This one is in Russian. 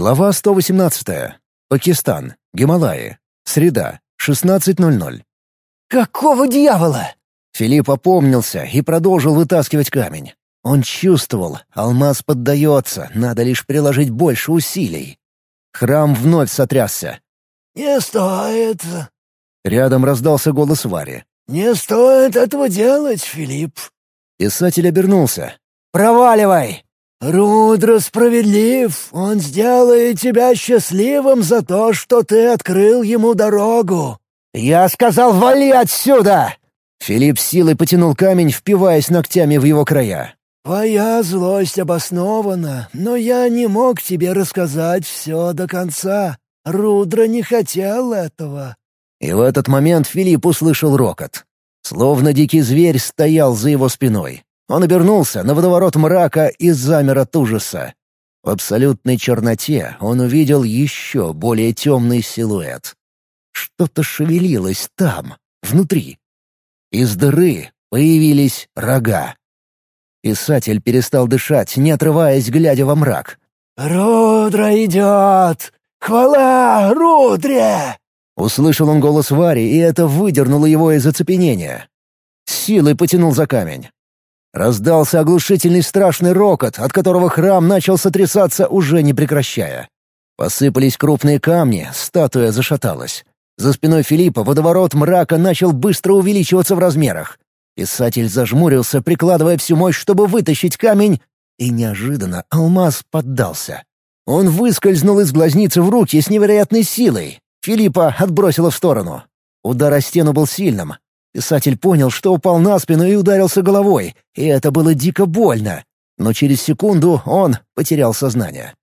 Глава 118. Пакистан. Гималаи. Среда. 16.00. «Какого дьявола?» Филипп опомнился и продолжил вытаскивать камень. Он чувствовал, алмаз поддается, надо лишь приложить больше усилий. Храм вновь сотрясся. «Не стоит». Рядом раздался голос Вари. «Не стоит этого делать, Филипп». Писатель обернулся. «Проваливай!» «Рудро справедлив, он сделает тебя счастливым за то, что ты открыл ему дорогу». «Я сказал, вали отсюда!» Филипп силой потянул камень, впиваясь ногтями в его края. «Твоя злость обоснована, но я не мог тебе рассказать все до конца. Рудра не хотел этого». И в этот момент Филипп услышал рокот. Словно дикий зверь стоял за его спиной. Он обернулся на водоворот мрака и замер от ужаса. В абсолютной черноте он увидел еще более темный силуэт. Что-то шевелилось там, внутри. Из дыры появились рога. Писатель перестал дышать, не отрываясь, глядя во мрак. «Рудра идет! Хвала Рудре!» Услышал он голос Вари, и это выдернуло его из оцепенения. Силой потянул за камень. Раздался оглушительный страшный рокот, от которого храм начал сотрясаться, уже не прекращая. Посыпались крупные камни, статуя зашаталась. За спиной Филиппа водоворот мрака начал быстро увеличиваться в размерах. Писатель зажмурился, прикладывая всю мощь, чтобы вытащить камень, и неожиданно алмаз поддался. Он выскользнул из глазницы в руки с невероятной силой. Филиппа отбросило в сторону. Удар о стену был сильным, Писатель понял, что упал на спину и ударился головой, и это было дико больно. Но через секунду он потерял сознание.